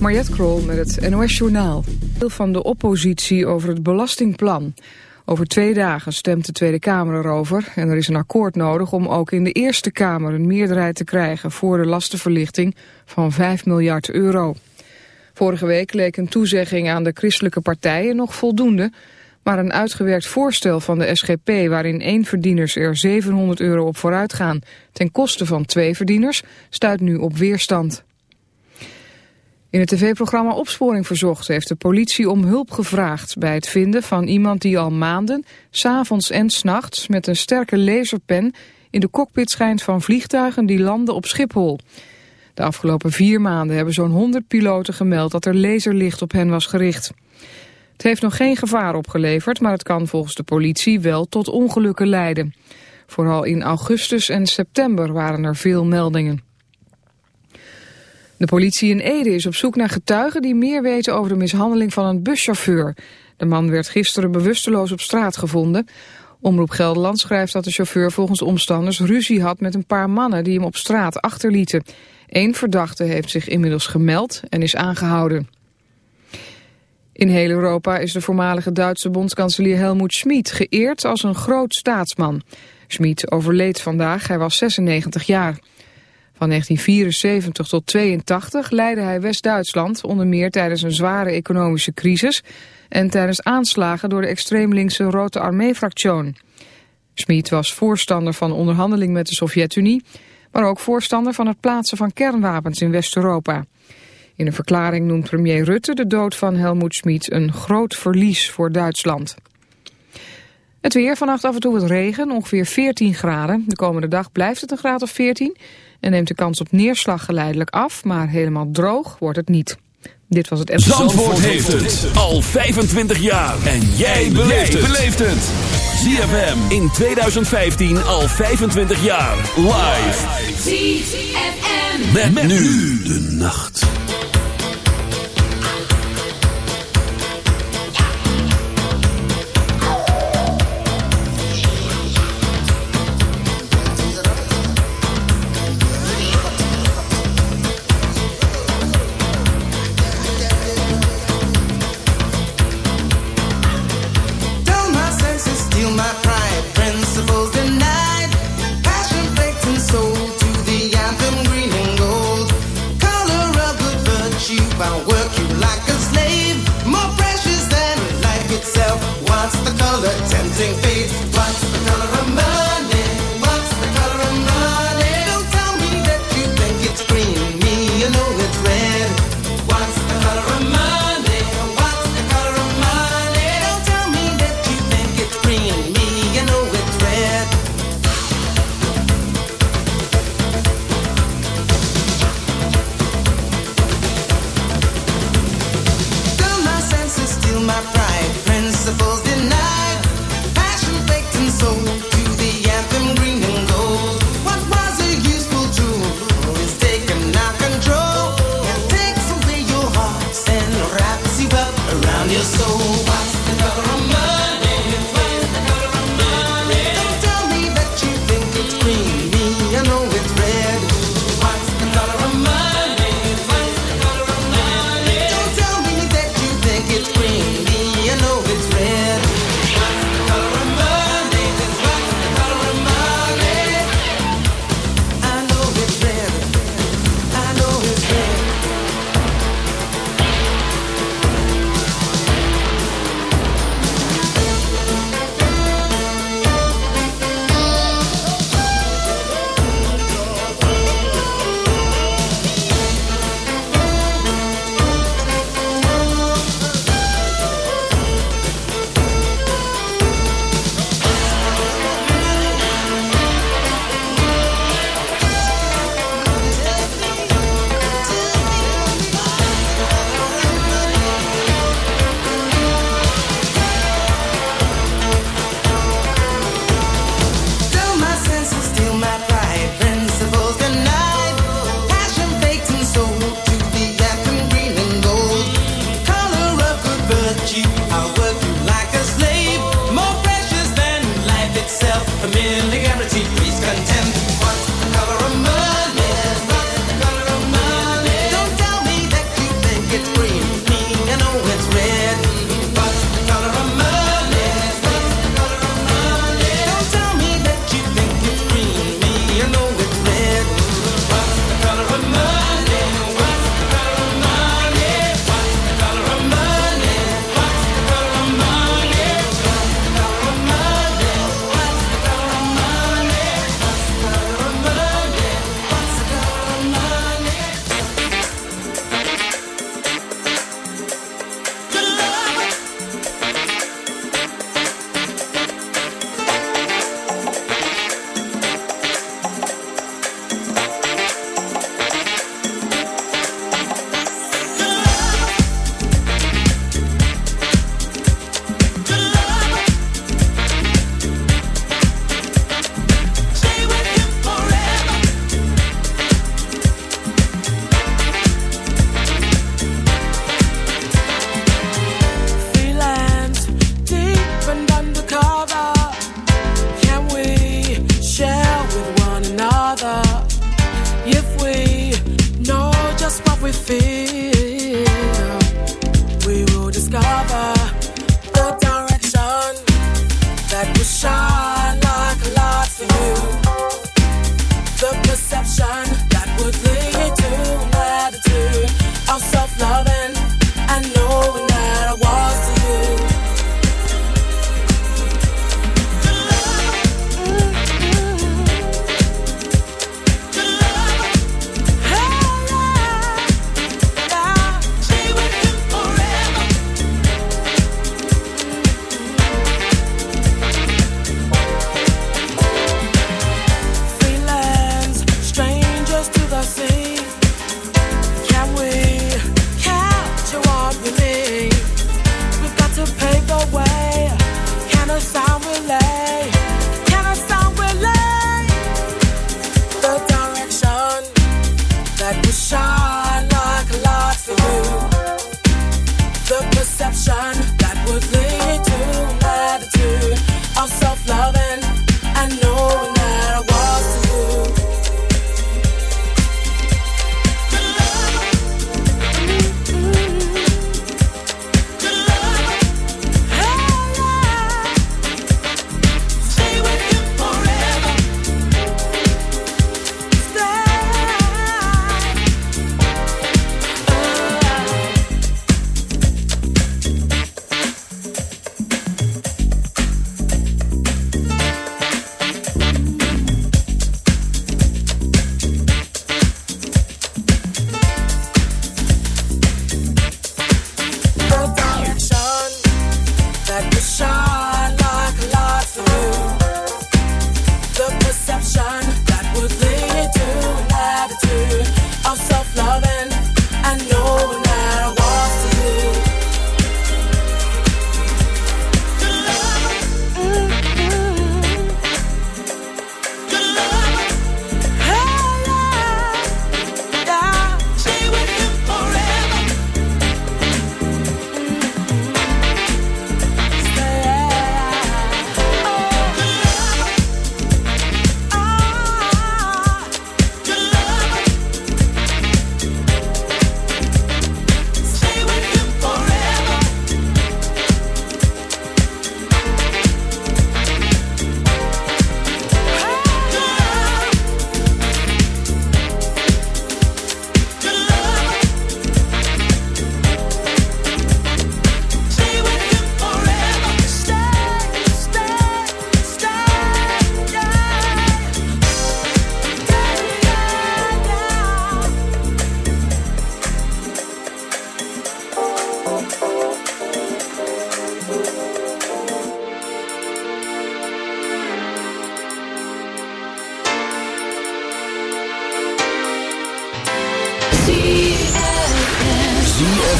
Mariette Krol met het NOS Journaal. Deel van de oppositie over het belastingplan. Over twee dagen stemt de Tweede Kamer erover... en er is een akkoord nodig om ook in de Eerste Kamer een meerderheid te krijgen... voor de lastenverlichting van 5 miljard euro. Vorige week leek een toezegging aan de christelijke partijen nog voldoende... maar een uitgewerkt voorstel van de SGP waarin één verdieners er 700 euro op vooruit gaan... ten koste van twee verdieners, stuit nu op weerstand. In het tv-programma Opsporing Verzocht heeft de politie om hulp gevraagd bij het vinden van iemand die al maanden, s'avonds en s'nachts met een sterke laserpen in de cockpit schijnt van vliegtuigen die landen op Schiphol. De afgelopen vier maanden hebben zo'n 100 piloten gemeld dat er laserlicht op hen was gericht. Het heeft nog geen gevaar opgeleverd, maar het kan volgens de politie wel tot ongelukken leiden. Vooral in augustus en september waren er veel meldingen. De politie in Ede is op zoek naar getuigen die meer weten over de mishandeling van een buschauffeur. De man werd gisteren bewusteloos op straat gevonden. Omroep Gelderland schrijft dat de chauffeur volgens de omstanders ruzie had met een paar mannen die hem op straat achterlieten. Eén verdachte heeft zich inmiddels gemeld en is aangehouden. In heel Europa is de voormalige Duitse bondskanselier Helmut Schmid geëerd als een groot staatsman. Schmid overleed vandaag, hij was 96 jaar. Van 1974 tot 82 leidde hij West-Duitsland onder meer tijdens een zware economische crisis en tijdens aanslagen door de extreemlinkse Rote Armee-fractie. Schmid was voorstander van onderhandeling met de Sovjet-Unie, maar ook voorstander van het plaatsen van kernwapens in West-Europa. In een verklaring noemt premier Rutte de dood van Helmoet Schmid een groot verlies voor Duitsland. Het weer, vannacht af en toe wat regen, ongeveer 14 graden. De komende dag blijft het een graad of 14 en neemt de kans op neerslag geleidelijk af, maar helemaal droog wordt het niet. Dit was het episode. Zandvoort heeft het al 25 jaar. En jij beleeft het. ZFM in 2015 al 25 jaar. Live. ZFM. met nu de nacht.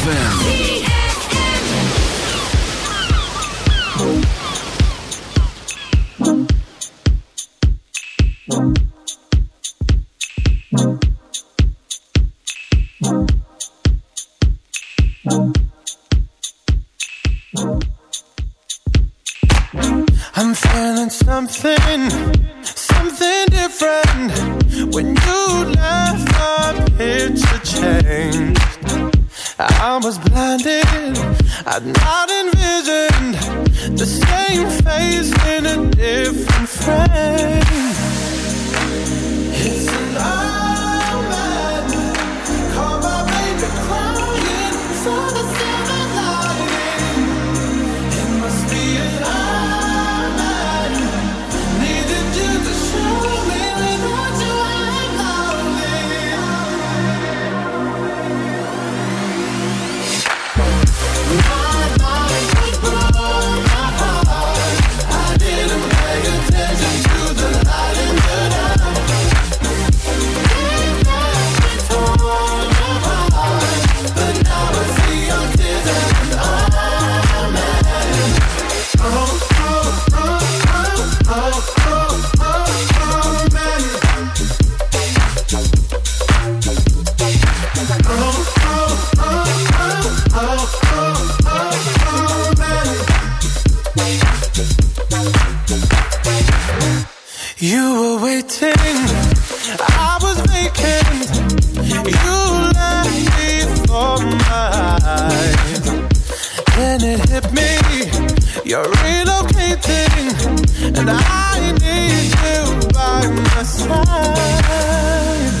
ZFM. your mind. Then it hit me, you're relocating, and I need you by my side.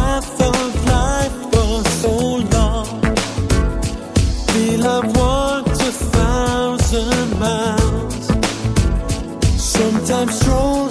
I'm strolling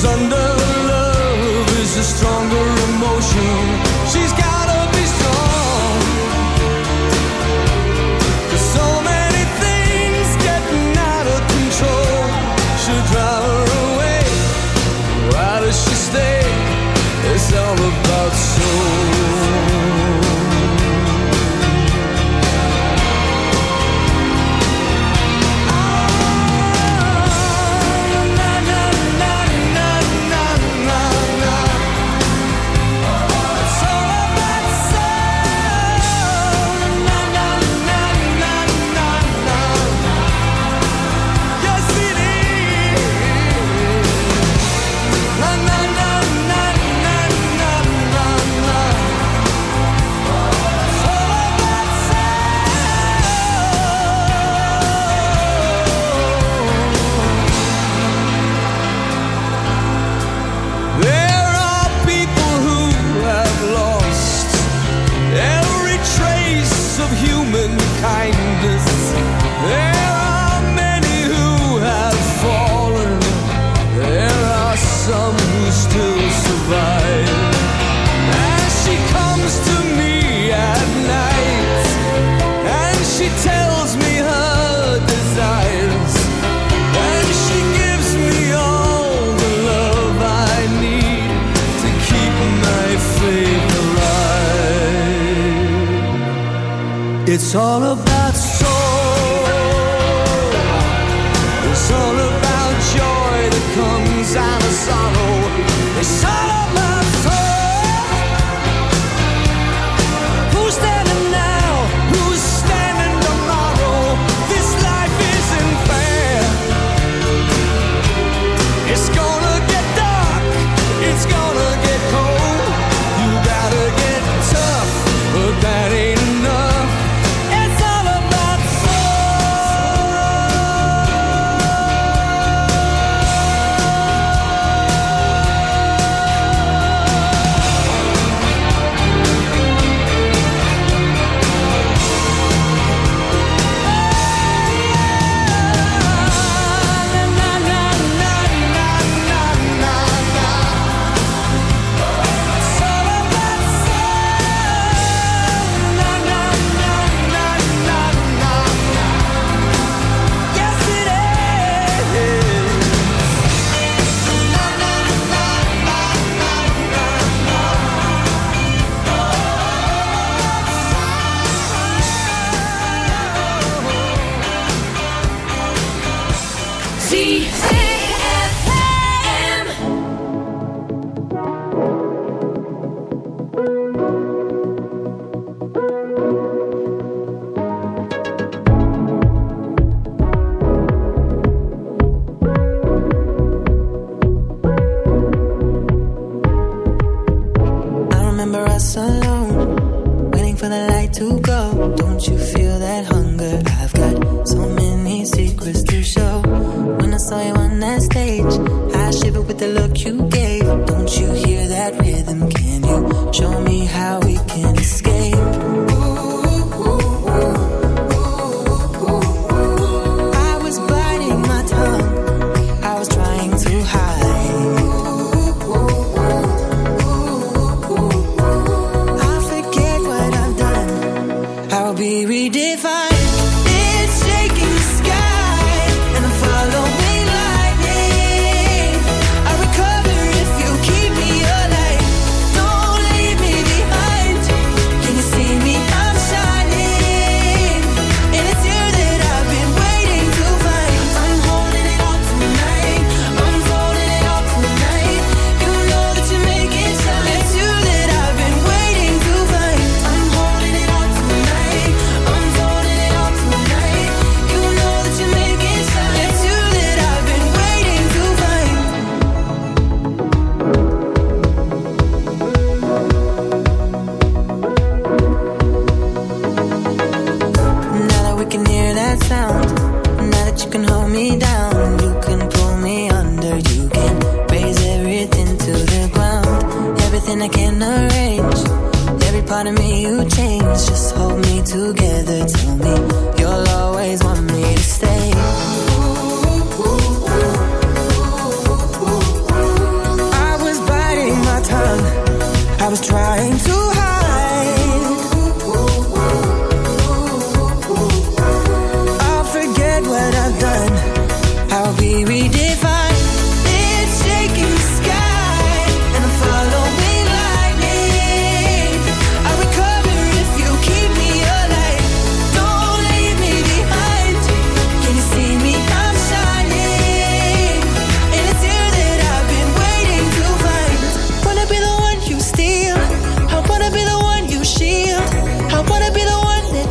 zonder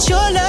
your love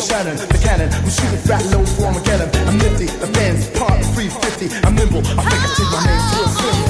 Shannon, the cannon. I'm shooting fat low for Armageddon. I'm nifty, the fans part 350. I'm nimble. I think I take my name to a film.